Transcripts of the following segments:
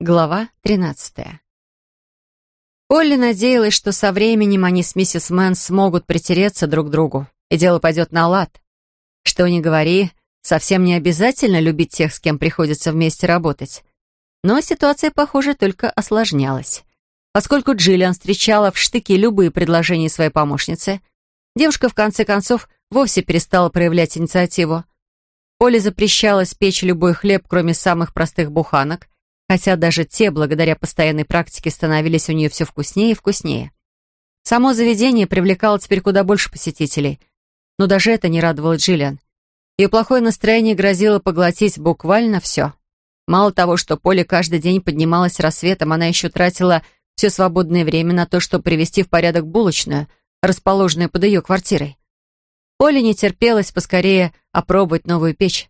Глава 13. Олли надеялась, что со временем они с миссис Мэн смогут притереться друг к другу, и дело пойдет на лад. Что ни говори, совсем не обязательно любить тех, с кем приходится вместе работать. Но ситуация, похоже, только осложнялась. Поскольку Джиллиан встречала в штыки любые предложения своей помощницы, девушка в конце концов вовсе перестала проявлять инициативу. Оле запрещалось печь любой хлеб, кроме самых простых буханок, хотя даже те, благодаря постоянной практике, становились у нее все вкуснее и вкуснее. Само заведение привлекало теперь куда больше посетителей, но даже это не радовало Джиллиан. Ее плохое настроение грозило поглотить буквально все. Мало того, что Поле каждый день поднималась рассветом, она еще тратила все свободное время на то, чтобы привести в порядок булочную, расположенную под ее квартирой. Поле не терпелось поскорее опробовать новую печь,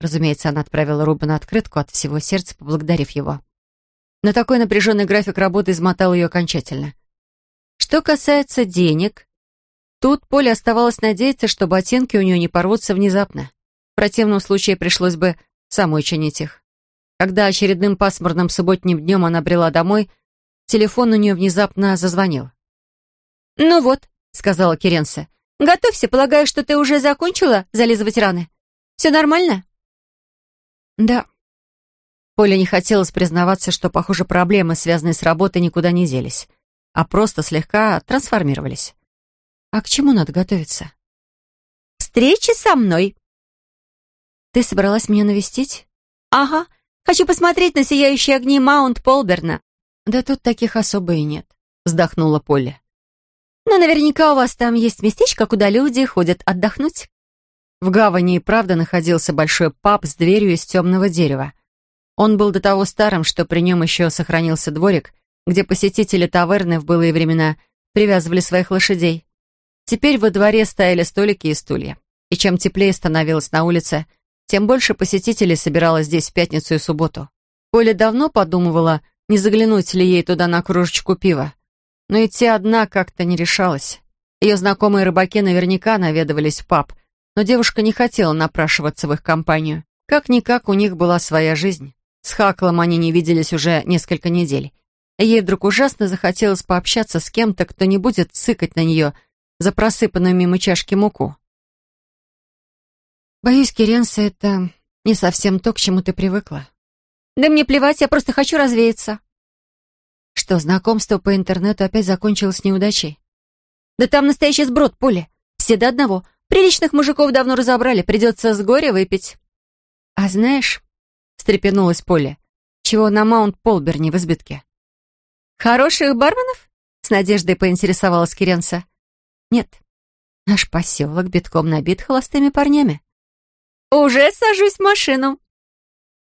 Разумеется, она отправила Рубану открытку от всего сердца, поблагодарив его. Но такой напряженный график работы измотал ее окончательно. Что касается денег, тут Поле оставалось надеяться, что ботинки у нее не порвутся внезапно. В противном случае пришлось бы самой чинить их. Когда очередным пасмурным субботним днем она брела домой, телефон у нее внезапно зазвонил. «Ну вот», — сказала Керенса, — «готовься, полагаю, что ты уже закончила зализывать раны. Все нормально?» Да. Поля не хотелось признаваться, что, похоже, проблемы, связанные с работой, никуда не делись, а просто слегка трансформировались. А к чему надо готовиться? Встречи со мной. Ты собралась меня навестить? Ага. Хочу посмотреть на сияющие огни Маунт Полберна. Да тут таких особо и нет, вздохнула Полли. Но наверняка у вас там есть местечко, куда люди ходят отдохнуть. В гавани и правда находился большой паб с дверью из темного дерева. Он был до того старым, что при нем еще сохранился дворик, где посетители таверны в былые времена привязывали своих лошадей. Теперь во дворе стояли столики и стулья. И чем теплее становилось на улице, тем больше посетителей собиралось здесь в пятницу и субботу. Поля давно подумывала, не заглянуть ли ей туда на кружечку пива. Но идти одна как-то не решалась. Ее знакомые рыбаки наверняка наведывались в паб — но девушка не хотела напрашиваться в их компанию. Как-никак у них была своя жизнь. С Хаклом они не виделись уже несколько недель. ей вдруг ужасно захотелось пообщаться с кем-то, кто не будет цыкать на нее за просыпанную мимо чашки муку. «Боюсь, Керенса, это не совсем то, к чему ты привыкла». «Да мне плевать, я просто хочу развеяться». «Что, знакомство по интернету опять закончилось неудачей?» «Да там настоящий сброд, Поле. Все до одного. Приличных мужиков давно разобрали, придется с горя выпить». «А знаешь...» — встрепенулась Поле. «Чего на Маунт-Полберне в избытке?» «Хороших барменов?» — с надеждой поинтересовалась Киренса. «Нет, наш поселок битком набит холостыми парнями». «Уже сажусь в машину».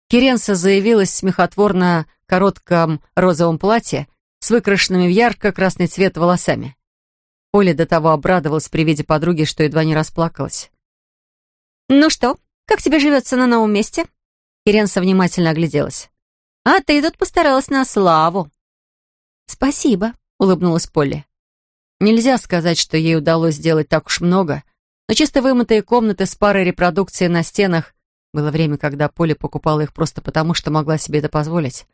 Киренса заявилась в смехотворно коротком розовом платье с выкрашенными в ярко-красный цвет волосами. Оля до того обрадовалась при виде подруги, что едва не расплакалась. «Ну что, как тебе живется на новом месте?» Иренса внимательно огляделась. «А ты тут постаралась на славу». «Спасибо», — улыбнулась Полли. Нельзя сказать, что ей удалось сделать так уж много, но чисто вымытые комнаты с парой репродукций на стенах было время, когда Полли покупала их просто потому, что могла себе это позволить.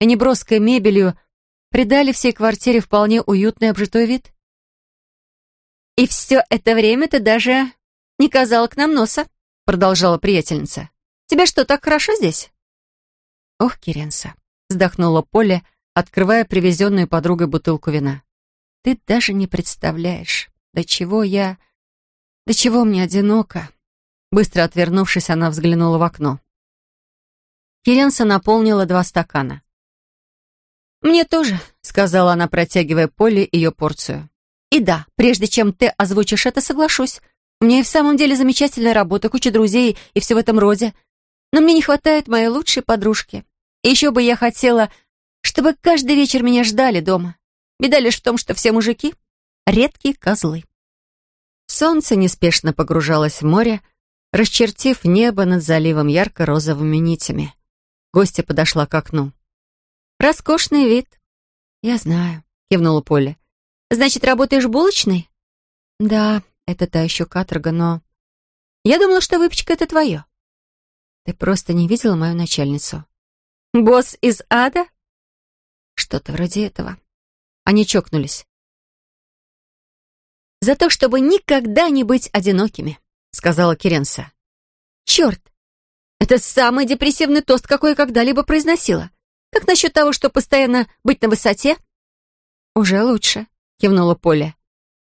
И неброской мебелью придали всей квартире вполне уютный обжитой вид. «И все это время ты даже не казала к нам носа», — продолжала приятельница. «Тебе что, так хорошо здесь?» «Ох, Киренса», — вздохнула Поля, открывая привезенную подругой бутылку вина. «Ты даже не представляешь, до чего я... до чего мне одиноко». Быстро отвернувшись, она взглянула в окно. Киренса наполнила два стакана. «Мне тоже», — сказала она, протягивая Поле ее порцию. И да, прежде чем ты озвучишь это, соглашусь. У меня и в самом деле замечательная работа, куча друзей и все в этом роде. Но мне не хватает моей лучшей подружки. И еще бы я хотела, чтобы каждый вечер меня ждали дома. Беда лишь в том, что все мужики — редкие козлы. Солнце неспешно погружалось в море, расчертив небо над заливом ярко-розовыми нитями. Гостья подошла к окну. «Роскошный вид». «Я знаю», — кивнула Поля. Значит, работаешь булочной? Да, это та еще каторга, но... Я думала, что выпечка — это твое. Ты просто не видела мою начальницу. «Босс из ада?» Что-то вроде этого. Они чокнулись. «За то, чтобы никогда не быть одинокими», — сказала Керенса. «Черт! Это самый депрессивный тост, какой я когда-либо произносила. Как насчет того, чтобы постоянно быть на высоте?» «Уже лучше», — кивнула Поля.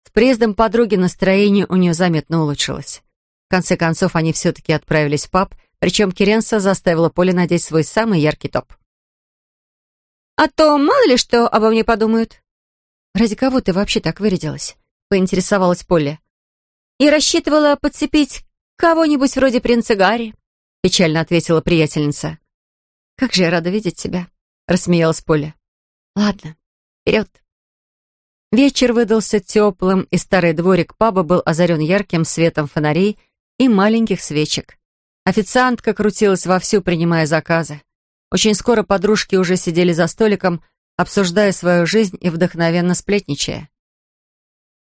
С приездом подруги настроение у нее заметно улучшилось. В конце концов, они все-таки отправились в паб, причем Керенса заставила Поле надеть свой самый яркий топ. «А то мало ли что обо мне подумают». «Ради кого ты вообще так вырядилась?» — поинтересовалась Полли. «И рассчитывала подцепить кого-нибудь вроде принца Гарри», — печально ответила приятельница. «Как же я рада видеть тебя», — рассмеялась Полли. «Ладно, вперед». Вечер выдался теплым, и старый дворик паба был озарен ярким светом фонарей и маленьких свечек. Официантка крутилась вовсю, принимая заказы. Очень скоро подружки уже сидели за столиком, обсуждая свою жизнь и вдохновенно сплетничая.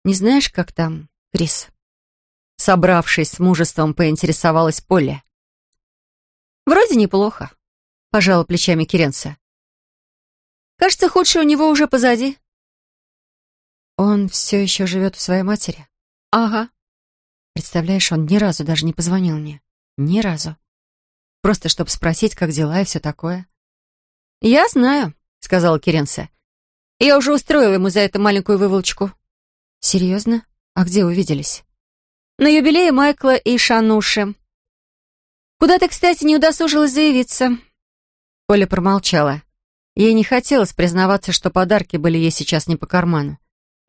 «Не знаешь, как там, Крис?» Собравшись с мужеством, поинтересовалась Полли. «Вроде неплохо», — пожала плечами Керенса. «Кажется, худшее у него уже позади». «Он все еще живет у своей матери?» «Ага». «Представляешь, он ни разу даже не позвонил мне. Ни разу. Просто чтобы спросить, как дела и все такое». «Я знаю», — сказала Керенса. «Я уже устроила ему за это маленькую выволочку». «Серьезно? А где увиделись?» «На юбилее Майкла и Шануши. Куда ты, кстати, не удосужилась заявиться?» Оля промолчала. Ей не хотелось признаваться, что подарки были ей сейчас не по карману.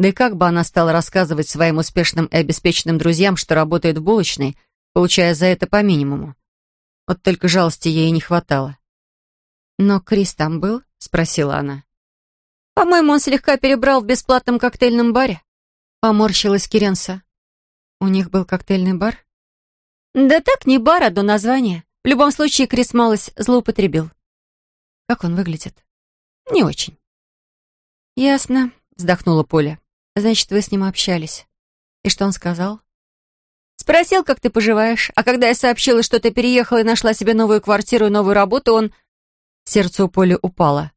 Да и как бы она стала рассказывать своим успешным и обеспеченным друзьям, что работает в булочной, получая за это по минимуму. Вот только жалости ей не хватало. «Но Крис там был?» — спросила она. «По-моему, он слегка перебрал в бесплатном коктейльном баре», Поморщилась Керенса. У них был коктейльный бар? Да так, не бар, а до названия. В любом случае, Крис малость злоупотребил. Как он выглядит? Не очень. Ясно, вздохнула Поля. Значит, вы с ним общались. И что он сказал? Спросил, как ты поживаешь, а когда я сообщила, что ты переехала и нашла себе новую квартиру и новую работу, он... Сердце у Поли упало.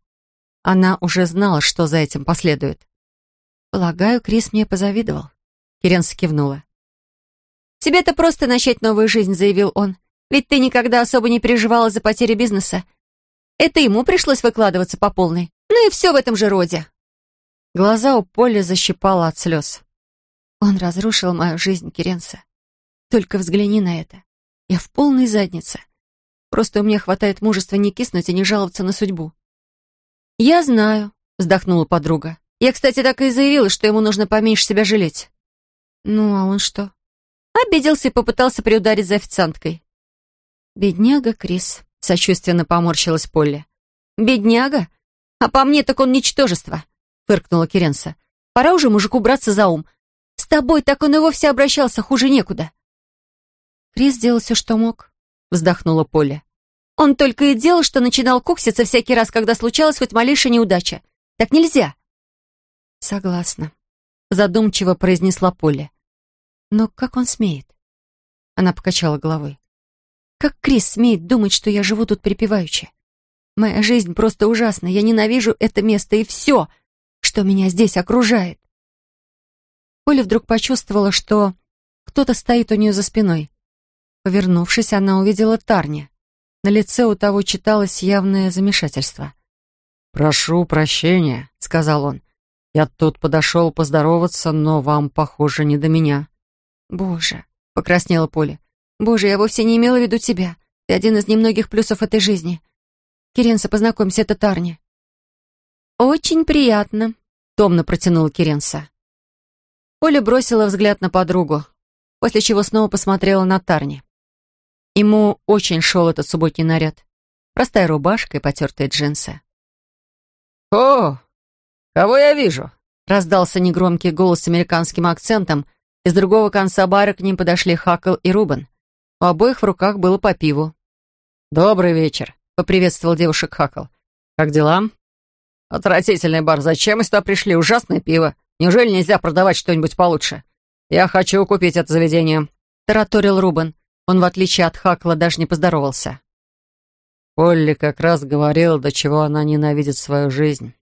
Она уже знала, что за этим последует. «Полагаю, Крис мне позавидовал». Керенса кивнула. «Тебе-то просто начать новую жизнь», — заявил он. «Ведь ты никогда особо не переживала за потери бизнеса. Это ему пришлось выкладываться по полной. Ну и все в этом же роде». Глаза у Поли защипало от слез. «Он разрушил мою жизнь, Керенса. Только взгляни на это. Я в полной заднице. Просто у меня хватает мужества не киснуть и не жаловаться на судьбу». «Я знаю», — вздохнула подруга. Я, кстати, так и заявила, что ему нужно поменьше себя жалеть. Ну, а он что? Обиделся и попытался приударить за официанткой. Бедняга Крис, сочувственно поморщилась Полли. Бедняга? А по мне так он ничтожество, фыркнула Керенса. Пора уже мужику браться за ум. С тобой так он и вовсе обращался, хуже некуда. Крис делал все, что мог, вздохнула Полли. Он только и делал, что начинал кукситься всякий раз, когда случалась хоть малейшая неудача. Так нельзя. «Согласна», — задумчиво произнесла Полли. «Но как он смеет?» Она покачала головой. «Как Крис смеет думать, что я живу тут припеваючи? Моя жизнь просто ужасна. Я ненавижу это место и все, что меня здесь окружает». Поля вдруг почувствовала, что кто-то стоит у нее за спиной. Повернувшись, она увидела Тарни. На лице у того читалось явное замешательство. «Прошу прощения», — сказал он. Я тут подошел поздороваться, но вам, похоже, не до меня». «Боже», — покраснела Поля. «Боже, я вовсе не имела в виду тебя. Ты один из немногих плюсов этой жизни. Керенса, познакомься, это Тарни». «Очень приятно», — томно протянула Керенса. Поля бросила взгляд на подругу, после чего снова посмотрела на Тарни. Ему очень шел этот субботний наряд. Простая рубашка и потертые джинсы. «О, «Кого я вижу?» — раздался негромкий голос с американским акцентом. Из другого конца бара к ним подошли Хакл и Рубен. У обоих в руках было по пиву. «Добрый вечер», — поприветствовал девушек Хакл. «Как дела?» «Отвратительный бар. Зачем мы сюда пришли? Ужасное пиво. Неужели нельзя продавать что-нибудь получше? Я хочу купить это заведение», — тараторил Рубен. Он, в отличие от Хакла, даже не поздоровался. Полли как раз говорила, до чего она ненавидит свою жизнь.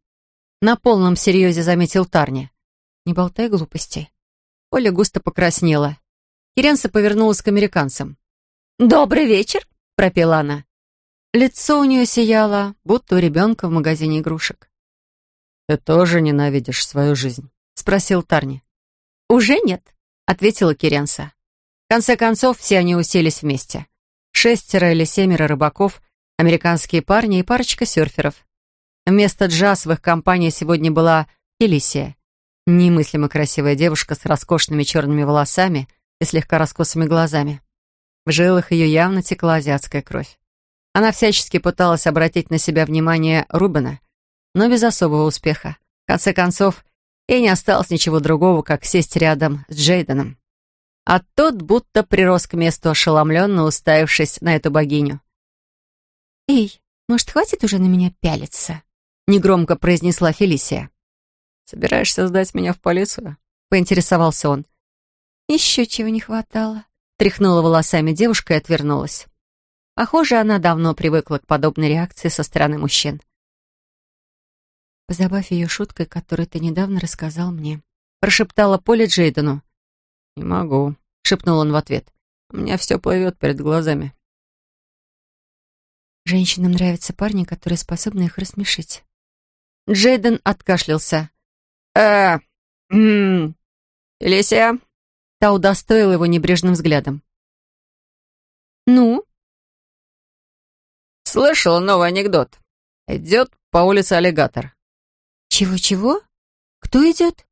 На полном серьезе заметил Тарни. Не болтай глупостей. Оля густо покраснела. Киренса повернулась к американцам. «Добрый вечер», — пропела она. Лицо у нее сияло, будто у ребенка в магазине игрушек. «Ты тоже ненавидишь свою жизнь?» — спросил Тарни. «Уже нет», — ответила Киренса. В конце концов, все они уселись вместе. Шестеро или семеро рыбаков, американские парни и парочка серферов. Вместо джаз в их компании сегодня была Фелисия. Немыслимо красивая девушка с роскошными черными волосами и слегка раскосыми глазами. В жилах ее явно текла азиатская кровь. Она всячески пыталась обратить на себя внимание Рубена, но без особого успеха. В конце концов, ей не осталось ничего другого, как сесть рядом с Джейденом. А тот будто прирос к месту, ошеломленно уставившись на эту богиню. «Эй, может, хватит уже на меня пялиться?» — негромко произнесла Фелисия. «Собираешься сдать меня в полицию?» — поинтересовался он. «Еще чего не хватало», — тряхнула волосами девушка и отвернулась. Похоже, она давно привыкла к подобной реакции со стороны мужчин. «Позабавь ее шуткой, которую ты недавно рассказал мне», — прошептала Поля Джейдену. «Не могу», — шепнул он в ответ. «У меня все плывет перед глазами». Женщинам нравятся парни, которые способны их рассмешить. Джейден откашлялся. «Э, м Елисия?» Та удостоила его небрежным взглядом. «Ну?» «Слышала новый анекдот. Идет по улице аллигатор». «Чего-чего? Кто идет?»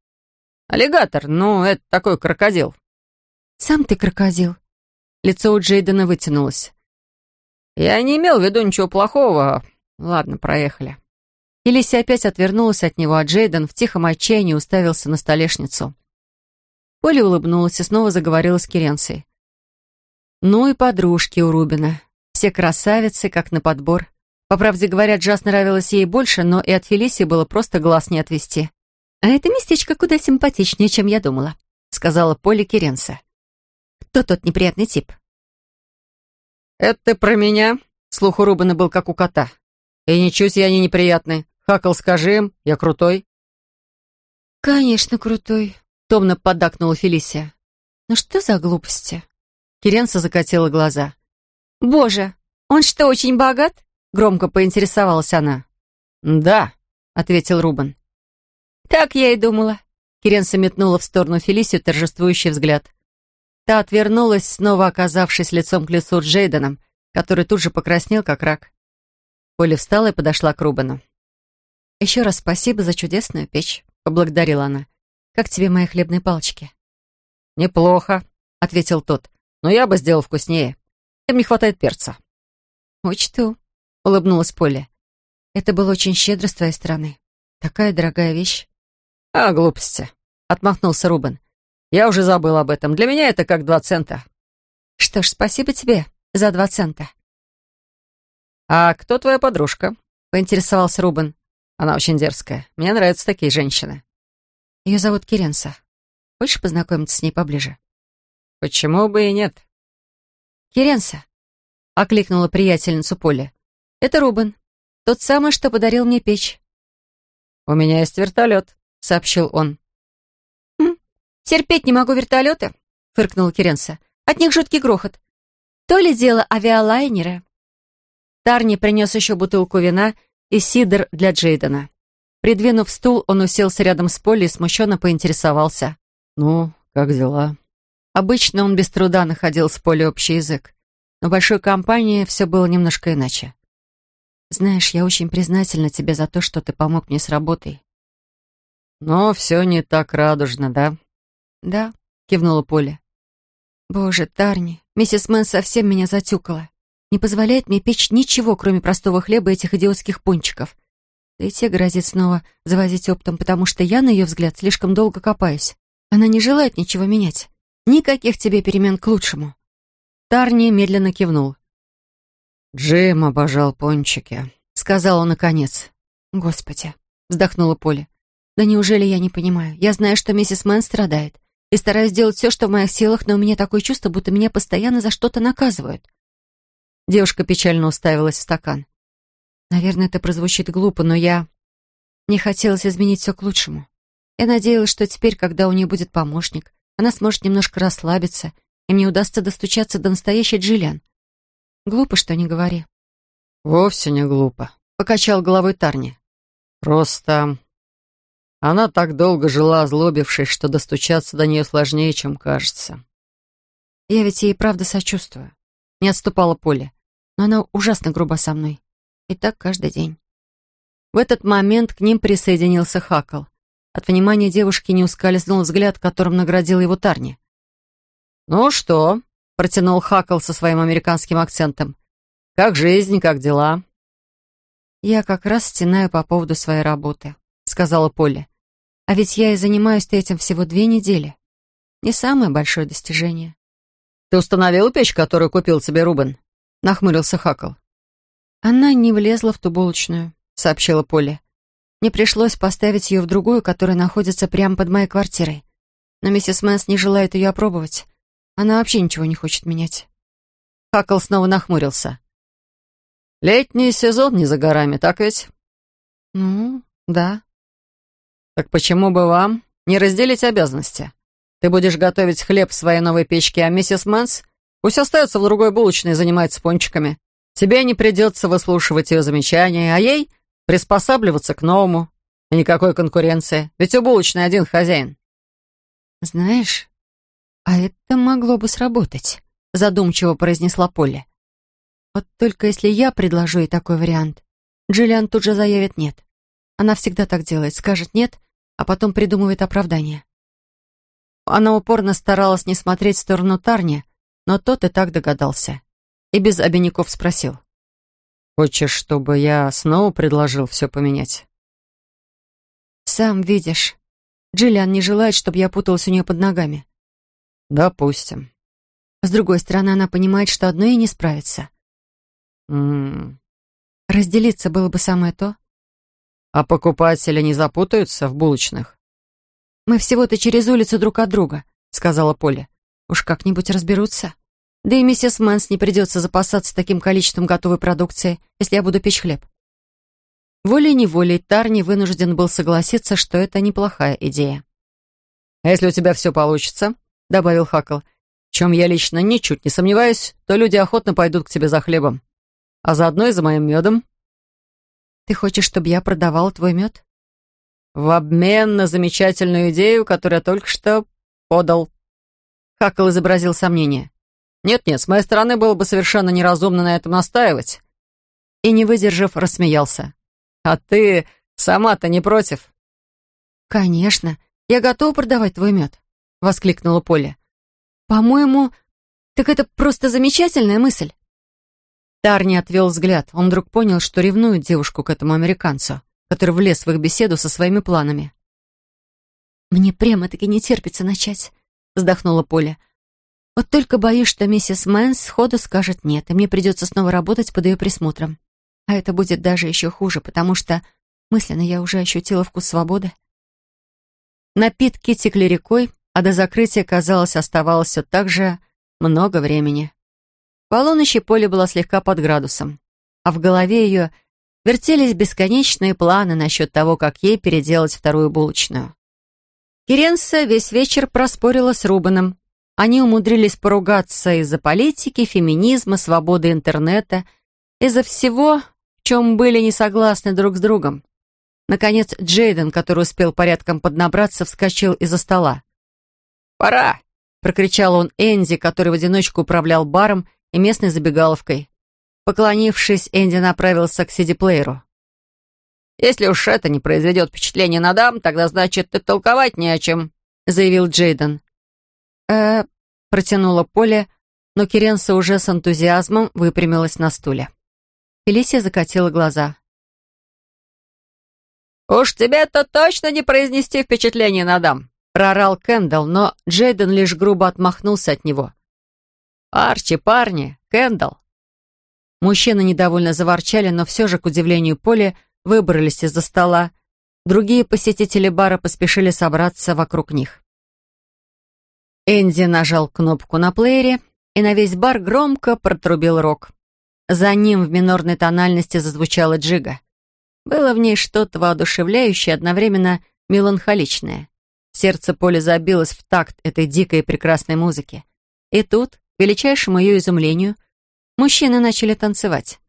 «Аллигатор, ну, это такой крокодил». «Сам ты крокодил». Лицо у Джейдена вытянулось. «Я не имел в виду ничего плохого. Ладно, проехали». Елиси опять отвернулась от него, а Джейден в тихом отчаянии уставился на столешницу. Поля улыбнулась и снова заговорила с Керенцией. Ну и подружки у Рубина. Все красавицы, как на подбор. По правде говоря, Джаз нравилась ей больше, но и от Фелисии было просто глаз не отвести. «А это местечко куда симпатичнее, чем я думала», — сказала Поля Керенса. «Кто тот неприятный тип?» «Это ты про меня?» Слух у Рубина был как у кота. «И ничуть я не неприятный. Хакал, скажи им, я крутой». «Конечно, крутой», — томно поддакнула Фелисия. «Ну что за глупости?» Керенса закатила глаза. «Боже, он что, очень богат?» — громко поинтересовалась она. «Да», — ответил Рубен. «Так я и думала». Керенса метнула в сторону Фелисию торжествующий взгляд. Та отвернулась, снова оказавшись лицом к лицу Джейденом, который тут же покраснел, как рак. Поля встала и подошла к Рубену. «Еще раз спасибо за чудесную печь», — поблагодарила она. «Как тебе мои хлебные палочки?» «Неплохо», — ответил тот. «Но я бы сделал вкуснее. Им не хватает перца». «Учту», — улыбнулась Поля. «Это было очень щедро с твоей стороны. Такая дорогая вещь». «А, глупости», — отмахнулся Рубен. Я уже забыл об этом. Для меня это как два цента. Что ж, спасибо тебе за два цента. А кто твоя подружка? Поинтересовался Рубен. Она очень дерзкая. Мне нравятся такие женщины. Ее зовут Керенса. Хочешь познакомиться с ней поближе? Почему бы и нет? Керенса, окликнула приятельницу Поля. Это Рубен. Тот самый, что подарил мне печь. «У меня есть вертолет», — сообщил он. «Терпеть не могу вертолеты», — фыркнула Керенса. «От них жуткий грохот. То ли дело авиалайнеры». Тарни принес еще бутылку вина и сидр для Джейдена. Придвинув стул, он уселся рядом с Полли и смущенно поинтересовался. «Ну, как дела?» Обычно он без труда находил с Полли общий язык, но в большой компании все было немножко иначе. «Знаешь, я очень признательна тебе за то, что ты помог мне с работой». «Но все не так радужно, да?» «Да», — кивнула Поля. «Боже, Тарни, миссис Мэн совсем меня затюкала. Не позволяет мне печь ничего, кроме простого хлеба и этих идиотских пончиков. Да и те грозит снова завозить оптом, потому что я, на ее взгляд, слишком долго копаюсь. Она не желает ничего менять. Никаких тебе перемен к лучшему». Тарни медленно кивнул. «Джим обожал пончики», — сказал он наконец. «Господи», — вздохнула Поля. «Да неужели я не понимаю? Я знаю, что миссис Мэн страдает и стараюсь сделать все, что в моих силах, но у меня такое чувство, будто меня постоянно за что-то наказывают. Девушка печально уставилась в стакан. Наверное, это прозвучит глупо, но я... Мне хотелось изменить все к лучшему. Я надеялась, что теперь, когда у нее будет помощник, она сможет немножко расслабиться, и мне удастся достучаться до настоящей Джиллиан. Глупо, что не говори. «Вовсе не глупо», — покачал головой Тарни. «Просто она так долго жила, озлобившись, что достучаться до нее сложнее, чем кажется». «Я ведь ей правда сочувствую». Не отступала Поле. «Но она ужасно груба со мной. И так каждый день». В этот момент к ним присоединился Хакл. От внимания девушки не ускользнул взгляд, которым наградил его Тарни. «Ну что?» — протянул Хакл со своим американским акцентом. «Как жизнь, как дела?» «Я как раз стенаю по поводу своей работы», — сказала Полли. «А ведь я и занимаюсь этим всего две недели. Не самое большое достижение». «Ты установил печь, которую купил тебе Рубен?» — нахмурился Хакл. «Она не влезла в ту булочную», — сообщила Полли. «Мне пришлось поставить ее в другую, которая находится прямо под моей квартирой. Но миссис Мэнс не желает ее опробовать. Она вообще ничего не хочет менять». Хакл снова нахмурился. «Летний сезон не за горами, так ведь?» «Ну, да». «Так почему бы вам не разделить обязанности?» Ты будешь готовить хлеб в своей новой печке, а миссис Мэнс пусть остается в другой булочной и занимается пончиками. Тебе не придется выслушивать ее замечания, а ей приспосабливаться к новому. И никакой конкуренции, ведь у булочной один хозяин. «Знаешь, а это могло бы сработать», — задумчиво произнесла Полли. «Вот только если я предложу ей такой вариант, Джиллиан тут же заявит «нет». Она всегда так делает, скажет «нет», а потом придумывает оправдание. Она упорно старалась не смотреть в сторону Тарни, но тот и так догадался. И без обиняков спросил. «Хочешь, чтобы я снова предложил все поменять?» «Сам видишь. Джиллиан не желает, чтобы я путалась у нее под ногами». «Допустим». С другой стороны, она понимает, что одной ей не справится. «М-м-м». Разделиться было бы самое то. «А покупатели не запутаются в булочных?» «Мы всего-то через улицу друг от друга», — сказала Полли. «Уж как-нибудь разберутся. Да и миссис Мэнс не придется запасаться таким количеством готовой продукции, если я буду печь хлеб». Волей-неволей Тарни вынужден был согласиться, что это неплохая идея. «А если у тебя все получится», — добавил Хакл, «в чем я лично ничуть не сомневаюсь, то люди охотно пойдут к тебе за хлебом. А заодно и за моим медом». «Ты хочешь, чтобы я продавал твой мед?» в обмен на замечательную идею, которую я только что подал». Хакл изобразил сомнение. «Нет-нет, с моей стороны было бы совершенно неразумно на этом настаивать». И, не выдержав, рассмеялся. «А ты сама-то не против?» «Конечно, я готова продавать твой мед», — воскликнула Поля. «По-моему, так это просто замечательная мысль». Тарни отвел взгляд. Он вдруг понял, что ревнует девушку к этому американцу который влез в их беседу со своими планами. «Мне прямо-таки не терпится начать», — вздохнула Полли. «Вот только боюсь, что миссис Мэнс сходу скажет нет, и мне придется снова работать под ее присмотром. А это будет даже еще хуже, потому что мысленно я уже ощутила вкус свободы». Напитки текли рекой, а до закрытия, казалось, оставалось все так же много времени. Полуночи Поле была слегка под градусом, а в голове ее — вертелись бесконечные планы насчет того, как ей переделать вторую булочную. Керенса весь вечер проспорила с Рубаном. Они умудрились поругаться из-за политики, феминизма, свободы интернета, из-за всего, в чем были не согласны друг с другом. Наконец, Джейден, который успел порядком поднабраться, вскочил из-за стола. «Пора!» — прокричал он Энди, который в одиночку управлял баром и местной забегаловкой. Поклонившись, Энди направился к CD-плееру. «Если уж это не произведет впечатление на дам, тогда, значит, и толковать не о чем», — заявил Джейден. э протянула Поле, но Керенса уже с энтузиазмом выпрямилась на стуле. Фелисия закатила глаза. «Уж тебе-то точно не произнести впечатление на дам!» — прорал Кэндалл, но Джейден лишь грубо отмахнулся от него. «Арчи, парни, Кэндалл, Мужчины недовольно заворчали, но все же, к удивлению Поли, выбрались из-за стола. Другие посетители бара поспешили собраться вокруг них. Энди нажал кнопку на плеере, и на весь бар громко протрубил рок. За ним в минорной тональности зазвучала джига. Было в ней что-то воодушевляющее, одновременно меланхоличное. Сердце Поля забилось в такт этой дикой и прекрасной музыки. И тут, к величайшему ее изумлению, мужчины начали танцевать.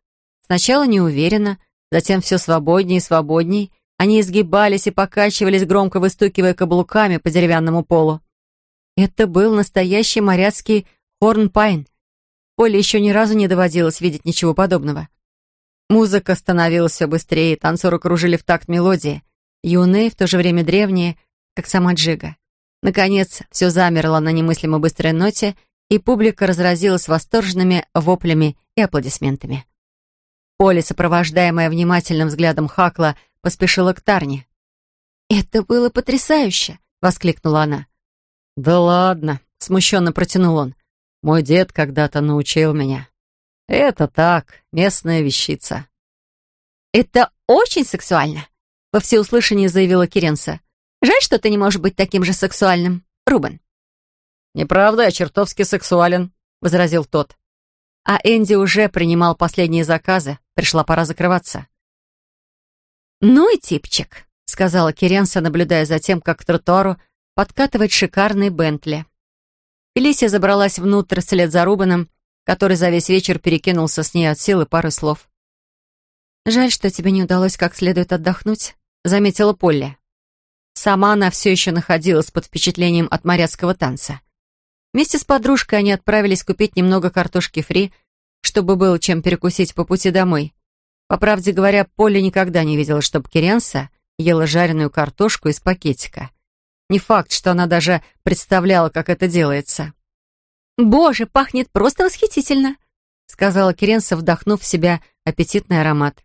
Сначала неуверенно, затем все свободнее и свободней. Они изгибались и покачивались, громко выстукивая каблуками по деревянному полу. Это был настоящий моряцкий хорнпайн. Поле еще ни разу не доводилось видеть ничего подобного. Музыка становилась все быстрее, танцоры кружили в такт мелодии. Юные, в то же время древние, как сама Джига. Наконец, все замерло на немыслимо быстрой ноте, и публика разразилась восторженными воплями и аплодисментами. Поле, сопровождаемая внимательным взглядом Хакла, поспешила к Тарне. «Это было потрясающе!» — воскликнула она. «Да ладно!» — смущенно протянул он. «Мой дед когда-то научил меня. Это так, местная вещица». «Это очень сексуально!» — во всеуслышание заявила Керенса. «Жаль, что ты не можешь быть таким же сексуальным, Рубен». «Неправда, я чертовски сексуален», — возразил тот. А Энди уже принимал последние заказы. Пришла пора закрываться. «Ну и типчик», — сказала Керенса, наблюдая за тем, как к тротуару подкатывает шикарный Бентли. Фелисия забралась внутрь вслед за Рубаном, который за весь вечер перекинулся с ней от силы пары слов. «Жаль, что тебе не удалось как следует отдохнуть», — заметила Полли. Сама она все еще находилась под впечатлением от моряцкого танца. Вместе с подружкой они отправились купить немного картошки фри, чтобы было чем перекусить по пути домой. По правде говоря, Полли никогда не видела, чтобы Керенса ела жареную картошку из пакетика. Не факт, что она даже представляла, как это делается. «Боже, пахнет просто восхитительно!» сказала Керенса, вдохнув в себя аппетитный аромат.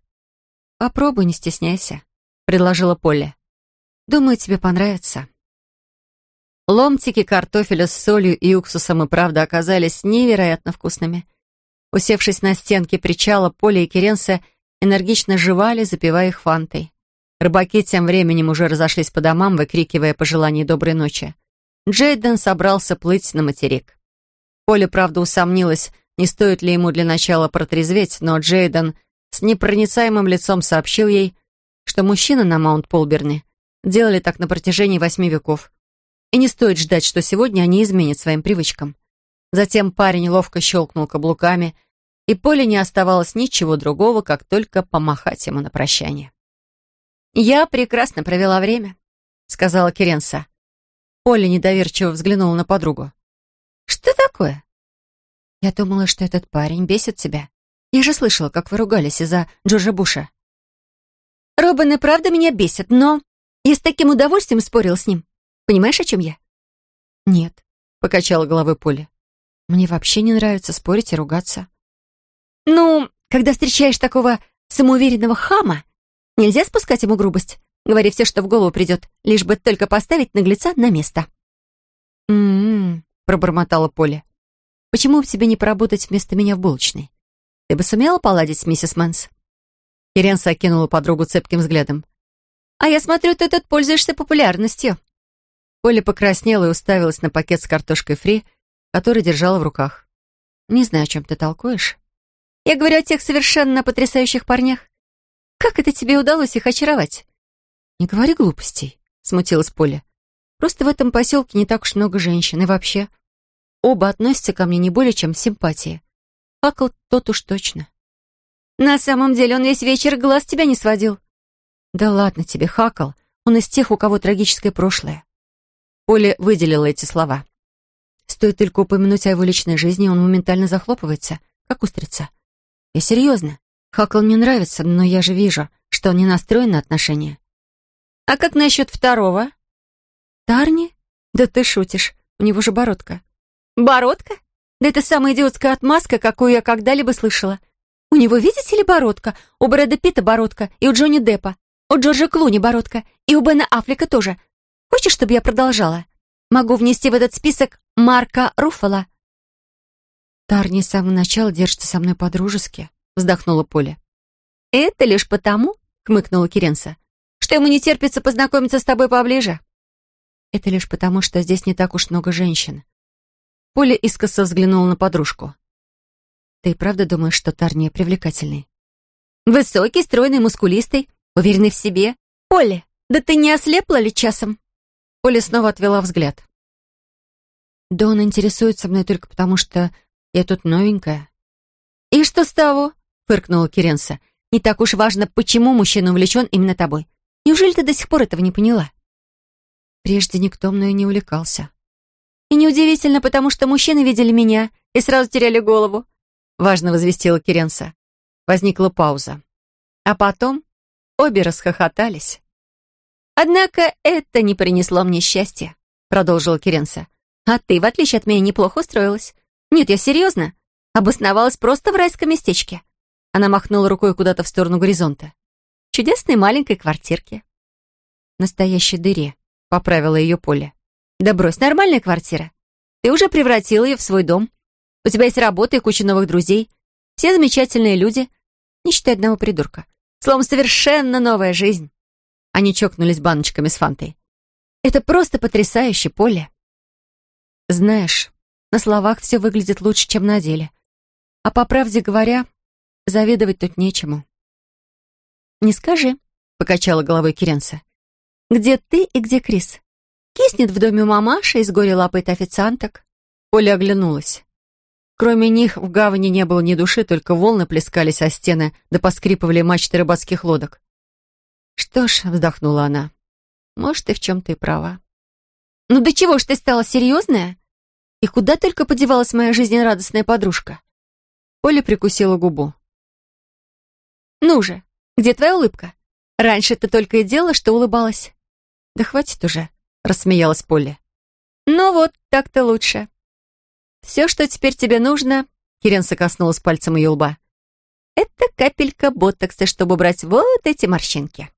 «Попробуй, не стесняйся», — предложила Полли. «Думаю, тебе понравится». Ломтики картофеля с солью и уксусом и правда оказались невероятно вкусными. Усевшись на стенке причала, Поля и Керенса энергично жевали, запивая их фантой. Рыбаки тем временем уже разошлись по домам, выкрикивая пожелания доброй ночи. Джейден собрался плыть на материк. Поля, правда, усомнилась, не стоит ли ему для начала протрезветь, но Джейден с непроницаемым лицом сообщил ей, что мужчины на Маунт-Полберне делали так на протяжении восьми веков, и не стоит ждать, что сегодня они изменят своим привычкам. Затем парень ловко щелкнул каблуками, и Поле не оставалось ничего другого, как только помахать ему на прощание. «Я прекрасно провела время», — сказала Керенса. Поля недоверчиво взглянула на подругу. «Что такое?» «Я думала, что этот парень бесит тебя. Я же слышала, как вы ругались из-за Джорджа Буша». «Робин и правда меня бесит, но я с таким удовольствием спорил с ним. Понимаешь, о чем я?» «Нет», — покачала головой Полли. «Мне вообще не нравится спорить и ругаться». «Ну, когда встречаешь такого самоуверенного хама, нельзя спускать ему грубость. Говори все, что в голову придет, лишь бы только поставить наглеца на место». «М-м-м», пробормотала Полли. «Почему бы тебе не поработать вместо меня в булочной? Ты бы сумела поладить с миссис Мэнс?» Керенса окинула подругу цепким взглядом. «А я смотрю, ты тут пользуешься популярностью». Поля покраснела и уставилась на пакет с картошкой фри, который держала в руках. «Не знаю, о чем ты толкуешь». «Я говорю о тех совершенно потрясающих парнях. Как это тебе удалось их очаровать?» «Не говори глупостей», — смутилась Поля. «Просто в этом поселке не так уж много женщин, и вообще. Оба относятся ко мне не более чем с симпатией. Хакл тот уж точно». «На самом деле он весь вечер глаз тебя не сводил». «Да ладно тебе, Хакл. Он из тех, у кого трагическое прошлое. Поля выделила эти слова. Стоит только упомянуть о его личной жизни, он моментально захлопывается, как устрица. Я серьезно. Хакл мне нравится, но я же вижу, что он не настроен на отношения. А как насчет второго? Тарни? Да ты шутишь, у него же бородка. Бородка? Да это самая идиотская отмазка, какую я когда-либо слышала. У него, видите ли, бородка? У Брэда Питта бородка, и у Джонни Деппа, у Джорджа Клуни бородка, и у Бена Аффлека тоже. Хочешь, чтобы я продолжала? Могу внести в этот список Марка Руффала». «Тарни с самого начала держится со мной по-дружески», — вздохнула Поля. «Это лишь потому», — хмыкнула Керенса, «что ему не терпится познакомиться с тобой поближе». «Это лишь потому, что здесь не так уж много женщин». Поля искоса взглянула на подружку. ты правда думаешь, что Тарни привлекательный? Высокий, стройный, мускулистый, уверенный в себе. Полли, да ты не ослепла ли часом? Полли снова отвела взгляд. Да он интересуется мной только потому, что я тут новенькая. «И что с того?» — фыркнула Керенса. «Не так уж важно, почему мужчина увлечен именно тобой. Неужели ты до сих пор этого не поняла?» Прежде никто мною не увлекался. «И неудивительно, потому что мужчины видели меня и сразу теряли голову», — важно возвестила Керенса. Возникла пауза. А потом обе расхохотались. «Однако это не принесло мне счастья», — продолжила Керенса. «А ты, в отличие от меня, неплохо устроилась. Нет, я серьезно. Обосновалась просто в райском местечке». Она махнула рукой куда-то в сторону горизонта. «Чудесной маленькой квартирке». «Настоящей дыре», — поправила ее Поле. «Да брось, нормальная квартира. Ты уже превратила ее в свой дом. У тебя есть работа и куча новых друзей. Все замечательные люди, не считая одного придурка. Словом, совершенно новая жизнь». Они чокнулись баночками с фантой. «Это просто потрясающе, Поле». «Знаешь, на словах все выглядит лучше, чем на деле. А по правде говоря, завидовать тут нечему». «Не скажи», — покачала головой Киренса. «Где ты и где Крис? Киснет в доме мамаши и с горя лапает официанток». Поля оглянулась. Кроме них в гавани не было ни души, только волны плескались о стены, да поскрипывали мачты рыбацких лодок. «Что ж», — вздохнула она, — «может, и в чем-то и права». «Ну до чего ж ты стала серьезная? И куда только подевалась моя жизнерадостная подружка?» Оля прикусила губу. «Ну же, где твоя улыбка? Раньше ты только и делала, что улыбалась». «Да хватит уже», — рассмеялась Полли. «Ну вот, так-то лучше. Все, что теперь тебе нужно...» Киренса коснулась пальцем ее лба. «Это капелька ботокса, чтобы убрать вот эти морщинки».